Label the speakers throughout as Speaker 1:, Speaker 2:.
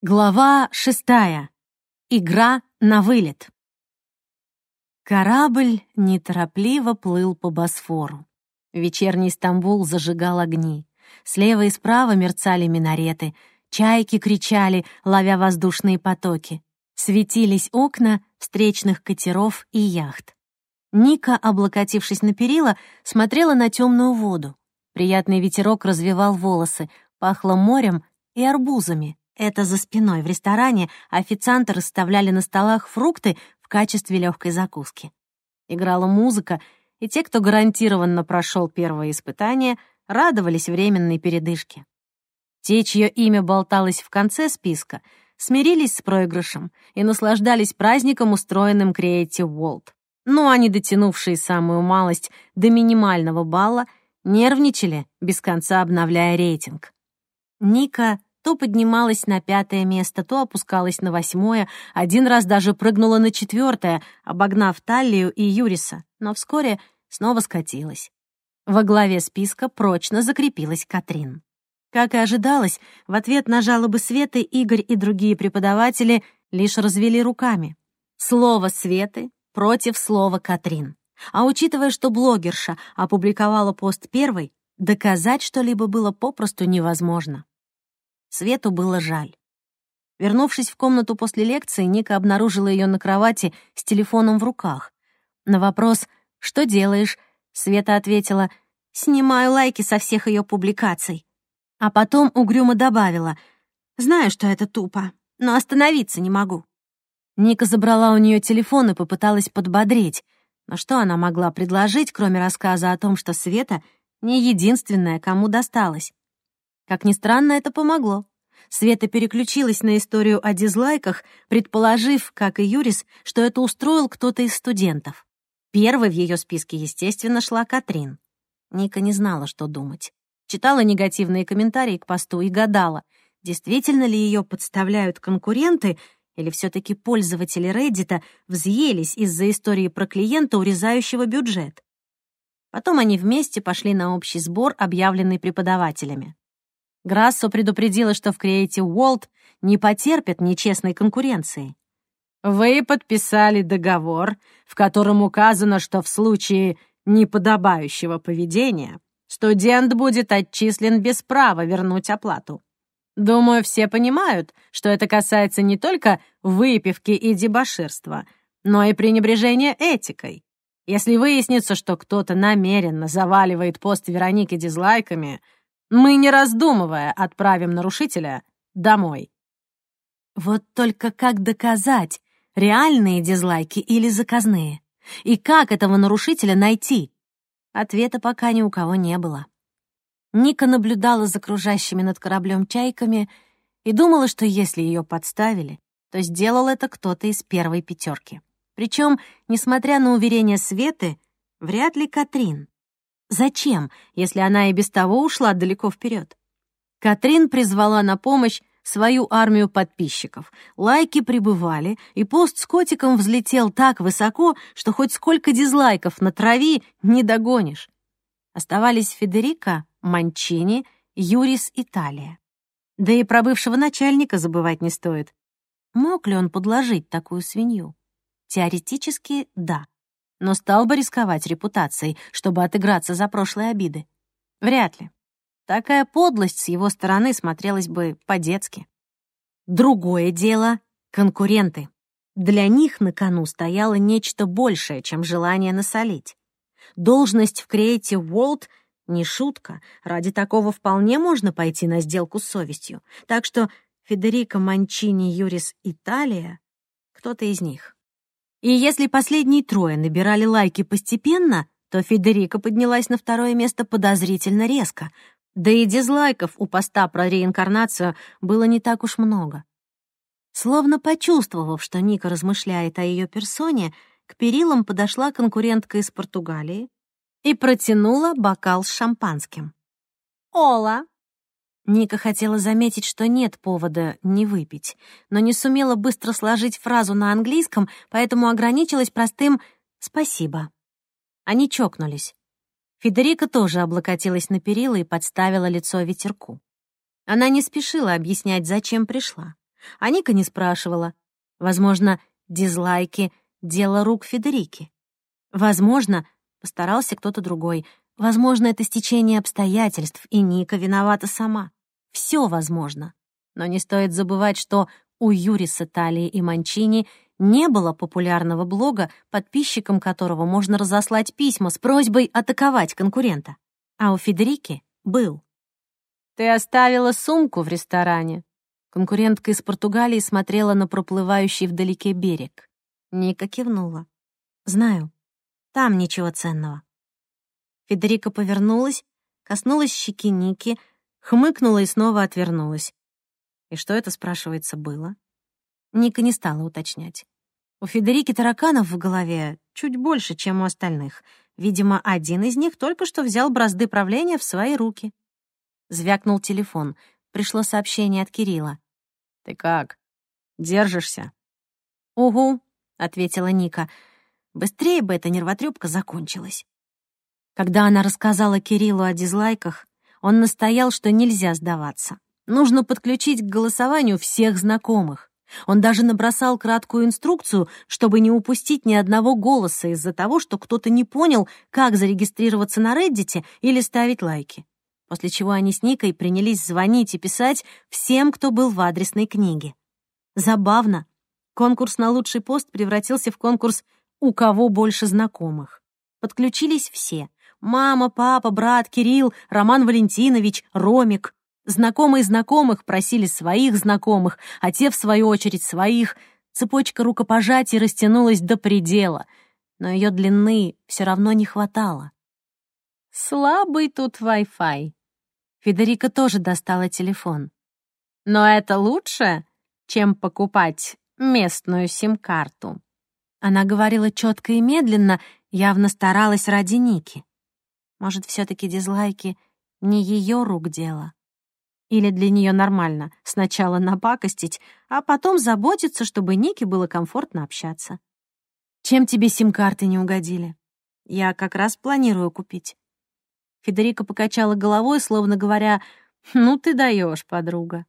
Speaker 1: Глава шестая. Игра на вылет. Корабль неторопливо плыл по Босфору. Вечерний Стамбул зажигал огни. Слева и справа мерцали минареты, чайки кричали, ловя воздушные потоки. Светились окна встречных катеров и яхт. Ника, облокотившись на перила, смотрела на темную воду. Приятный ветерок развивал волосы, пахло морем и арбузами. Это за спиной в ресторане официанты расставляли на столах фрукты в качестве легкой закуски. Играла музыка, и те, кто гарантированно прошел первое испытание, радовались временной передышке. Те, чье имя болталось в конце списка, смирились с проигрышем и наслаждались праздником, устроенным Creative World. А не дотянувшие самую малость до минимального балла нервничали, без конца обновляя рейтинг. Ника то поднималась на пятое место, то опускалась на восьмое, один раз даже прыгнула на четвертое, обогнав Таллию и Юриса, но вскоре снова скатилась. Во главе списка прочно закрепилась Катрин. Как и ожидалось, в ответ на жалобы Светы Игорь и другие преподаватели лишь развели руками. Слово Светы против слова Катрин. А учитывая, что блогерша опубликовала пост первой, доказать что-либо было попросту невозможно. Свету было жаль. Вернувшись в комнату после лекции, Ника обнаружила ее на кровати с телефоном в руках. На вопрос «Что делаешь?» Света ответила «Снимаю лайки со всех ее публикаций». А потом угрюмо добавила «Знаю, что это тупо, но остановиться не могу». Ника забрала у нее телефон и попыталась подбодрить. Но что она могла предложить, кроме рассказа о том, что Света не единственная, кому досталось? Как ни странно, это помогло. Света переключилась на историю о дизлайках, предположив, как и Юрис, что это устроил кто-то из студентов. Первой в ее списке, естественно, шла Катрин. Ника не знала, что думать. Читала негативные комментарии к посту и гадала, действительно ли ее подставляют конкуренты или все-таки пользователи Reddit взъелись из-за истории про клиента, урезающего бюджет. Потом они вместе пошли на общий сбор, объявленный преподавателями. Грассо предупредила, что в Creative World не потерпят нечестной конкуренции. Вы подписали договор, в котором указано, что в случае неподобающего поведения студент будет отчислен без права вернуть оплату. Думаю, все понимают, что это касается не только выпивки и дебоширства, но и пренебрежения этикой. Если выяснится, что кто-то намеренно заваливает пост Вероники дизлайками — мы, не раздумывая, отправим нарушителя домой. Вот только как доказать, реальные дизлайки или заказные? И как этого нарушителя найти? Ответа пока ни у кого не было. Ника наблюдала за кружащими над кораблем чайками и думала, что если ее подставили, то сделал это кто-то из первой пятерки. Причем, несмотря на уверения Светы, вряд ли Катрин. Зачем, если она и без того ушла далеко вперед? Катрин призвала на помощь свою армию подписчиков. Лайки прибывали, и пост с котиком взлетел так высоко, что хоть сколько дизлайков на трави не догонишь. Оставались Федерико, Манчини, Юрис Италия. Да и про бывшего начальника забывать не стоит. Мог ли он подложить такую свинью? Теоретически, да но стал бы рисковать репутацией, чтобы отыграться за прошлые обиды? Вряд ли. Такая подлость с его стороны смотрелась бы по-детски. Другое дело — конкуренты. Для них на кону стояло нечто большее, чем желание насолить. Должность в Creative World — не шутка. Ради такого вполне можно пойти на сделку с совестью. Так что Федерико Манчини Юрис Италия — кто-то из них. И если последние трое набирали лайки постепенно, то Федерика поднялась на второе место подозрительно резко. Да и дизлайков у поста про реинкарнацию было не так уж много. Словно почувствовав, что Ника размышляет о ее персоне, к перилам подошла конкурентка из Португалии и протянула бокал с шампанским. «Ола, Ника хотела заметить, что нет повода не выпить, но не сумела быстро сложить фразу на английском, поэтому ограничилась простым «спасибо». Они чокнулись. Федерика тоже облокотилась на перила и подставила лицо ветерку. Она не спешила объяснять, зачем пришла. А Ника не спрашивала. Возможно, дизлайки — дело рук Федерики. Возможно, постарался кто-то другой. Возможно, это стечение обстоятельств, и Ника виновата сама. Все возможно. Но не стоит забывать, что у Юриса Талии и Манчини не было популярного блога, подписчикам которого можно разослать письма с просьбой атаковать конкурента. А у Федерики был. «Ты оставила сумку в ресторане». Конкурентка из Португалии смотрела на проплывающий вдалеке берег. Ника кивнула. «Знаю. Там ничего ценного». Федерика повернулась, коснулась щеки Ники, хмыкнула и снова отвернулась. И что это, спрашивается, было? Ника не стала уточнять. У Федерики тараканов в голове чуть больше, чем у остальных. Видимо, один из них только что взял бразды правления в свои руки. Звякнул телефон. Пришло сообщение от Кирилла. «Ты как? Держишься?» «Угу», — ответила Ника. «Быстрее бы эта нервотрепка закончилась». Когда она рассказала Кириллу о дизлайках, он настоял, что нельзя сдаваться. Нужно подключить к голосованию всех знакомых. Он даже набросал краткую инструкцию, чтобы не упустить ни одного голоса из-за того, что кто-то не понял, как зарегистрироваться на Reddit или ставить лайки. После чего они с Никой принялись звонить и писать всем, кто был в адресной книге. Забавно. Конкурс на лучший пост превратился в конкурс «У кого больше знакомых?». Подключились все. Мама, папа, брат, Кирилл, Роман Валентинович, Ромик. Знакомые знакомых просили своих знакомых, а те, в свою очередь, своих. Цепочка рукопожатий растянулась до предела, но ее длины все равно не хватало. «Слабый тут Wi-Fi». Федерика тоже достала телефон. «Но это лучше, чем покупать местную сим-карту». Она говорила четко и медленно, явно старалась ради Ники. Может, все таки дизлайки не ее рук дело? Или для нее нормально сначала напакостить, а потом заботиться, чтобы Нике было комфортно общаться. Чем тебе сим-карты не угодили? Я как раз планирую купить. Федерика покачала головой, словно говоря, «Ну ты даешь, подруга».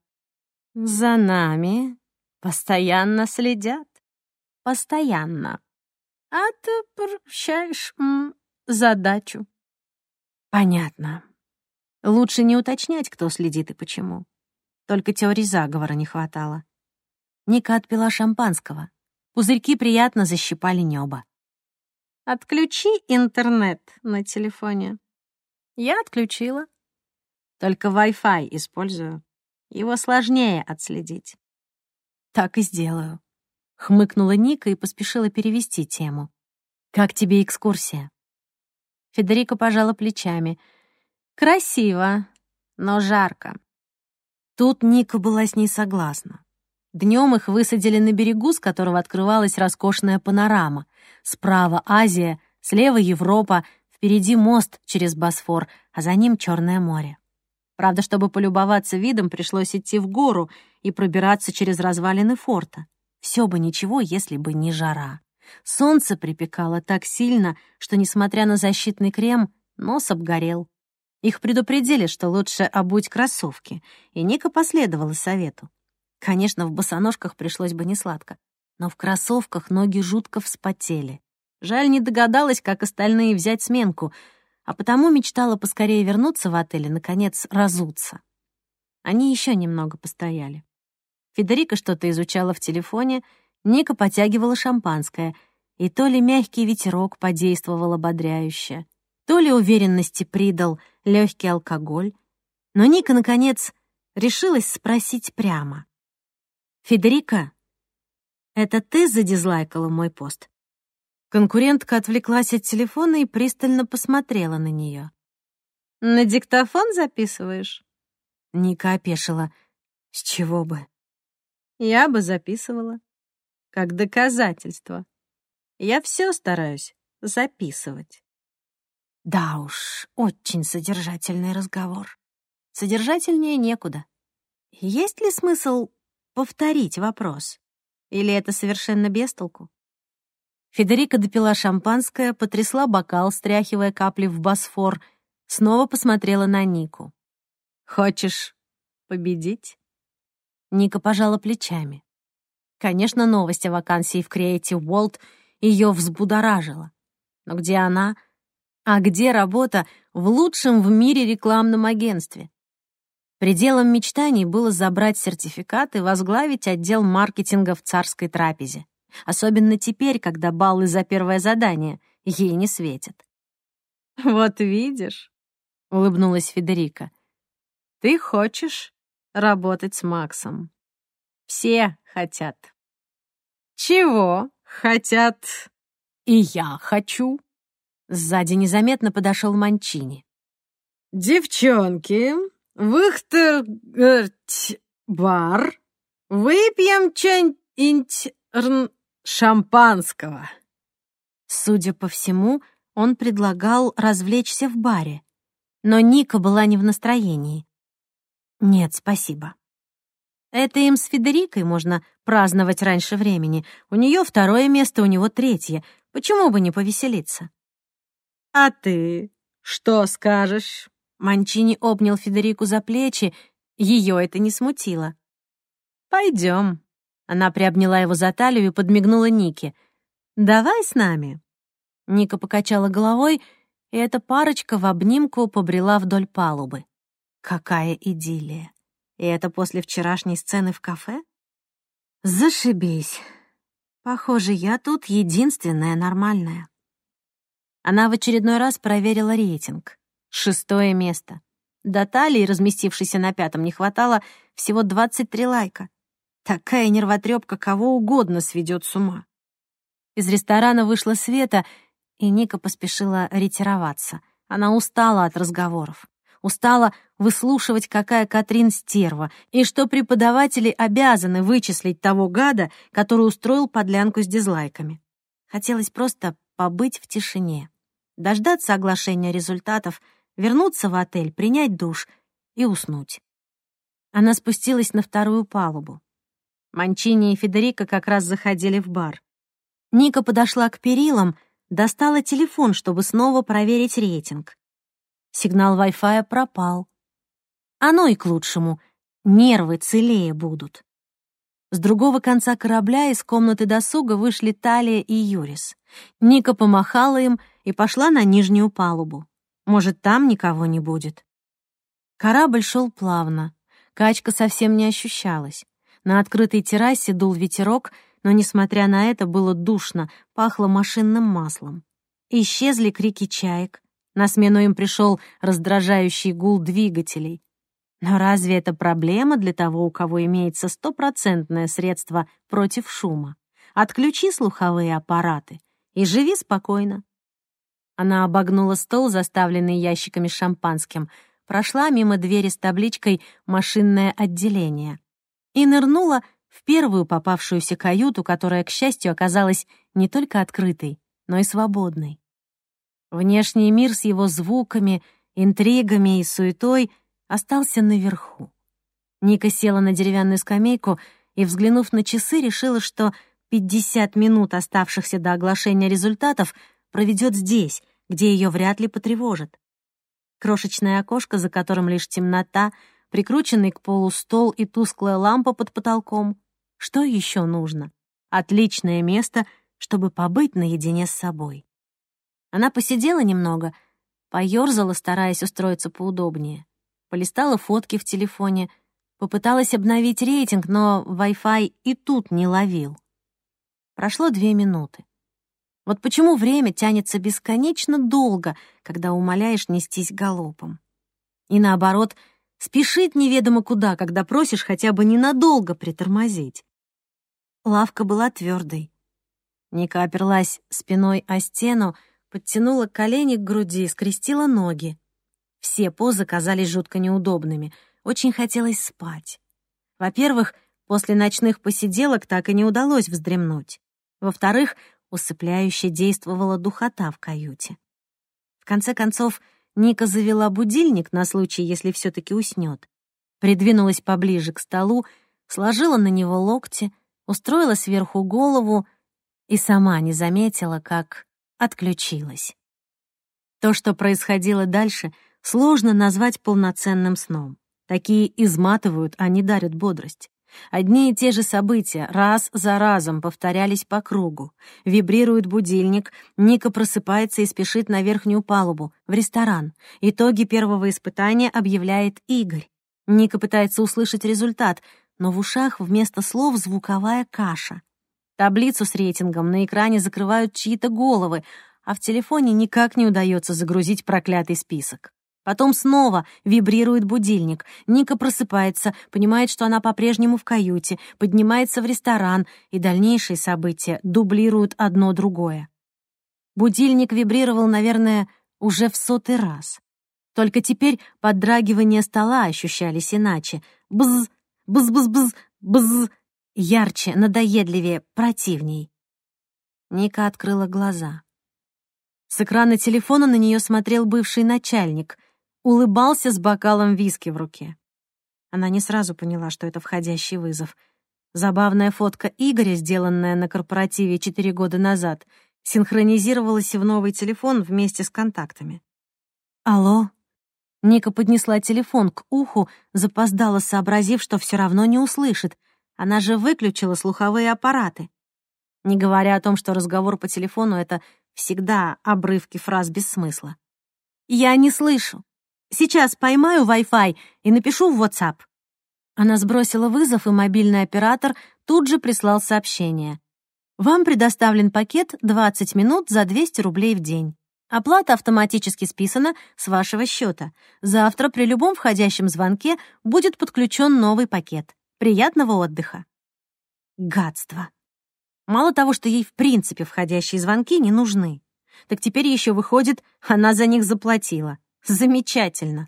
Speaker 1: «За нами постоянно следят. Постоянно. А ты прощаешь задачу». «Понятно. Лучше не уточнять, кто следит и почему. Только теории заговора не хватало. Ника отпила шампанского. Пузырьки приятно защипали небо. «Отключи интернет на телефоне». Я отключила. Только Wi-Fi использую. Его сложнее отследить. Так и сделаю. Хмыкнула Ника и поспешила перевести тему. «Как тебе экскурсия?» Федерико пожала плечами — Красиво, но жарко. Тут Ника была с ней согласна. Днем их высадили на берегу, с которого открывалась роскошная панорама. Справа Азия, слева Европа, впереди мост через Босфор, а за ним Черное море. Правда, чтобы полюбоваться видом, пришлось идти в гору и пробираться через развалины форта. Все бы ничего, если бы не жара. Солнце припекало так сильно, что, несмотря на защитный крем, нос обгорел. Их предупредили, что лучше обуть кроссовки, и Ника последовала совету. Конечно, в босоножках пришлось бы несладко, но в кроссовках ноги жутко вспотели. Жаль, не догадалась, как остальные взять сменку, а потому мечтала поскорее вернуться в отель и, наконец, разуться. Они еще немного постояли. Федерика что-то изучала в телефоне, Ника потягивала шампанское, и то ли мягкий ветерок подействовал ободряюще, то ли уверенности придал легкий алкоголь, но Ника, наконец, решилась спросить прямо. «Федерика, это ты задизлайкала мой пост?» Конкурентка отвлеклась от телефона и пристально посмотрела на нее. «На диктофон записываешь?» Ника опешила. «С чего бы?» «Я бы записывала. Как доказательство. Я все стараюсь записывать». Да уж, очень содержательный разговор. Содержательнее некуда. Есть ли смысл повторить вопрос? Или это совершенно без толку? Федерика допила шампанское, потрясла бокал, стряхивая капли в Босфор, снова посмотрела на Нику. «Хочешь победить?» Ника пожала плечами. Конечно, новость о вакансии в Creative World ее взбудоражила. Но где она? А где работа в лучшем в мире рекламном агентстве? Пределом мечтаний было забрать сертификат и возглавить отдел маркетинга в царской трапезе. Особенно теперь, когда баллы за первое задание ей не светят. «Вот видишь», — улыбнулась Федерика, — «ты хочешь работать с Максом. Все хотят». «Чего хотят?» «И я хочу». Сзади незаметно подошел Манчини. «Девчонки, Вихтер... бар. Выпьем что-нибудь шампанского». Судя по всему, он предлагал развлечься в баре. Но Ника была не в настроении. «Нет, спасибо». Это им с Федерикой можно праздновать раньше времени. У нее второе место, у него третье. Почему бы не повеселиться? «А ты что скажешь?» Манчини обнял Федерику за плечи, ее это не смутило. «Пойдем». Она приобняла его за талию и подмигнула Нике. «Давай с нами». Ника покачала головой, и эта парочка в обнимку побрела вдоль палубы. Какая идиллия! И это после вчерашней сцены в кафе? Зашибись. Похоже, я тут единственная нормальная. Она в очередной раз проверила рейтинг. Шестое место. До талии, разместившейся на пятом, не хватало всего 23 лайка. Такая нервотрепка кого угодно сведет с ума. Из ресторана вышла Света, и Ника поспешила ретироваться. Она устала от разговоров. Устала выслушивать, какая Катрин стерва, и что преподаватели обязаны вычислить того гада, который устроил подлянку с дизлайками. Хотелось просто побыть в тишине, дождаться оглашения результатов — вернуться в отель, принять душ и уснуть. Она спустилась на вторую палубу. Манчини и Федерико как раз заходили в бар. Ника подошла к перилам, достала телефон, чтобы снова проверить рейтинг. Сигнал Wi-Fi пропал. Оно и к лучшему. Нервы целее будут. С другого конца корабля из комнаты досуга вышли Талия и Юрис. Ника помахала им и пошла на нижнюю палубу. Может, там никого не будет. Корабль шел плавно. Качка совсем не ощущалась. На открытой террасе дул ветерок, но, несмотря на это, было душно, пахло машинным маслом. Исчезли крики чаек. На смену им пришел раздражающий гул двигателей. Но разве это проблема для того, у кого имеется стопроцентное средство против шума? Отключи слуховые аппараты и живи спокойно. Она обогнула стол, заставленный ящиками с шампанским, прошла мимо двери с табличкой «Машинное отделение» и нырнула в первую попавшуюся каюту, которая, к счастью, оказалась не только открытой, но и свободной. Внешний мир с его звуками, интригами и суетой остался наверху. Ника села на деревянную скамейку и, взглянув на часы, решила, что 50 минут, оставшихся до оглашения результатов, проведет здесь, где ее вряд ли потревожат. Крошечное окошко, за которым лишь темнота, прикрученный к полу стол и тусклая лампа под потолком. Что еще нужно? Отличное место, чтобы побыть наедине с собой. Она посидела немного, поёрзала, стараясь устроиться поудобнее, полистала фотки в телефоне, попыталась обновить рейтинг, но Wi-Fi и тут не ловил. Прошло две минуты. Вот почему время тянется бесконечно долго, когда умоляешь нестись галопом. И наоборот, спешит неведомо куда, когда просишь хотя бы ненадолго притормозить. Лавка была твердой. Ника оперлась спиной о стену, подтянула колени к груди, скрестила ноги. Все позы казались жутко неудобными. Очень хотелось спать. Во-первых, после ночных посиделок так и не удалось вздремнуть. Во-вторых, Усыпляюще действовала духота в каюте. В конце концов, Ника завела будильник на случай, если все таки уснет. Придвинулась поближе к столу, сложила на него локти, устроила сверху голову и сама не заметила, как отключилась. То, что происходило дальше, сложно назвать полноценным сном. Такие изматывают, а не дарят бодрость. Одни и те же события раз за разом повторялись по кругу. Вибрирует будильник, Ника просыпается и спешит на верхнюю палубу, в ресторан. Итоги первого испытания объявляет Игорь. Ника пытается услышать результат, но в ушах вместо слов звуковая каша. Таблицу с рейтингом на экране закрывают чьи-то головы, а в телефоне никак не удается загрузить проклятый список. Потом снова вибрирует будильник. Ника просыпается, понимает, что она по-прежнему в каюте, поднимается в ресторан, и дальнейшие события дублируют одно другое. Будильник вибрировал, наверное, уже в сотый раз. Только теперь поддрагивания стола ощущались иначе. Бз, бз-бз-бз, бз, ярче, надоедливее, противней. Ника открыла глаза. С экрана телефона на нее смотрел бывший начальник — улыбался с бокалом виски в руке. Она не сразу поняла, что это входящий вызов. Забавная фотка Игоря, сделанная на корпоративе четыре года назад, синхронизировалась в новый телефон вместе с контактами. «Алло?» Ника поднесла телефон к уху, запоздала, сообразив, что все равно не услышит. Она же выключила слуховые аппараты. Не говоря о том, что разговор по телефону — это всегда обрывки фраз без смысла. «Я не слышу. Сейчас поймаю Wi-Fi и напишу в WhatsApp». Она сбросила вызов, и мобильный оператор тут же прислал сообщение. «Вам предоставлен пакет 20 минут за 200 рублей в день. Оплата автоматически списана с вашего счета. Завтра при любом входящем звонке будет подключен новый пакет. Приятного отдыха». Гадство. Мало того, что ей в принципе входящие звонки не нужны, так теперь еще выходит, она за них заплатила. Замечательно.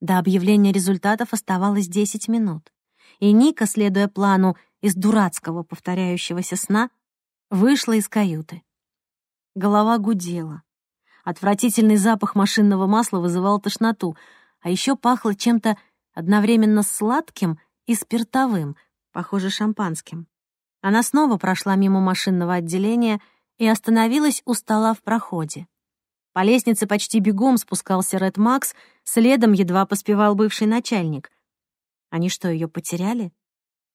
Speaker 1: До объявления результатов оставалось 10 минут, и Ника, следуя плану из дурацкого повторяющегося сна, вышла из каюты. Голова гудела. Отвратительный запах машинного масла вызывал тошноту, а еще пахло чем-то одновременно сладким и спиртовым, похоже, шампанским. Она снова прошла мимо машинного отделения и остановилась у стола в проходе. По лестнице почти бегом спускался Ред Макс, следом едва поспевал бывший начальник. Они что, ее потеряли?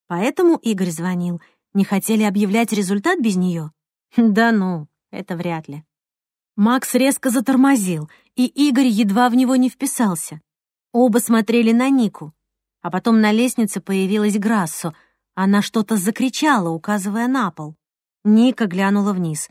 Speaker 1: Поэтому Игорь звонил. Не хотели объявлять результат без нее? Да ну, это вряд ли. Макс резко затормозил, и Игорь едва в него не вписался. Оба смотрели на Нику. А потом на лестнице появилась Грассо. Она что-то закричала, указывая на пол. Ника глянула вниз.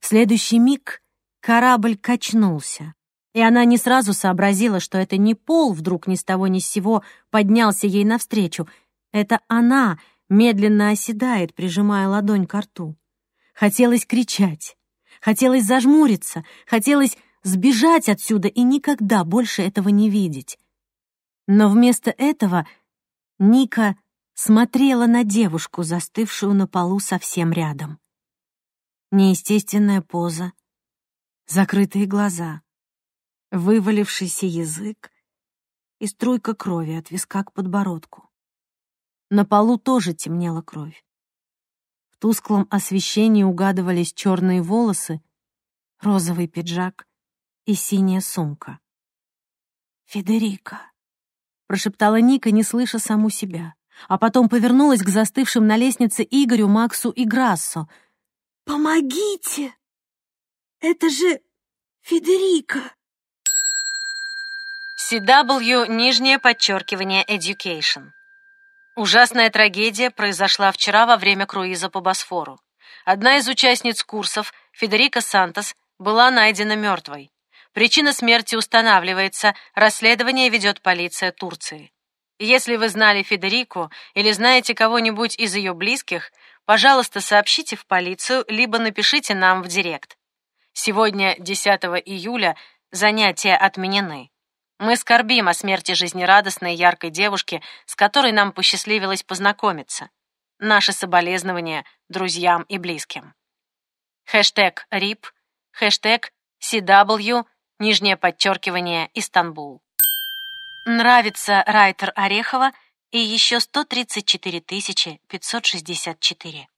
Speaker 1: В следующий миг Корабль качнулся, и она не сразу сообразила, что это не пол вдруг ни с того ни с сего поднялся ей навстречу. Это она медленно оседает, прижимая ладонь к рту. Хотелось кричать, хотелось зажмуриться, хотелось сбежать отсюда и никогда больше этого не видеть. Но вместо этого Ника смотрела на девушку, застывшую на полу совсем рядом. Неестественная поза — закрытые глаза, вывалившийся язык и струйка крови от виска к подбородку. На полу тоже темнела кровь. В тусклом освещении угадывались черные волосы, розовый пиджак и синяя сумка. «Федерика», — прошептала Ника, не слыша саму себя, а потом повернулась к застывшим на лестнице Игорю, Максу и Грассо. «Помогите!» Это же Федерика!»
Speaker 2: CW, нижнее подчеркивание, Education. Ужасная трагедия произошла вчера во время круиза по Босфору. Одна из участниц курсов, Федерика Сантос, была найдена мертвой. Причина смерти устанавливается, расследование ведет полиция Турции. Если вы знали Федерику или знаете кого-нибудь из ее близких, пожалуйста, сообщите в полицию, либо напишите нам в директ. Сегодня, 10 июля, занятия отменены. Мы скорбим о смерти жизнерадостной яркой девушки, с которой нам посчастливилось познакомиться. Наши соболезнования друзьям и близким. Хэштег РИП, хэштег CW, нижнее подчеркивание, Истанбул. Нравится Райтер Орехова и еще 134 564.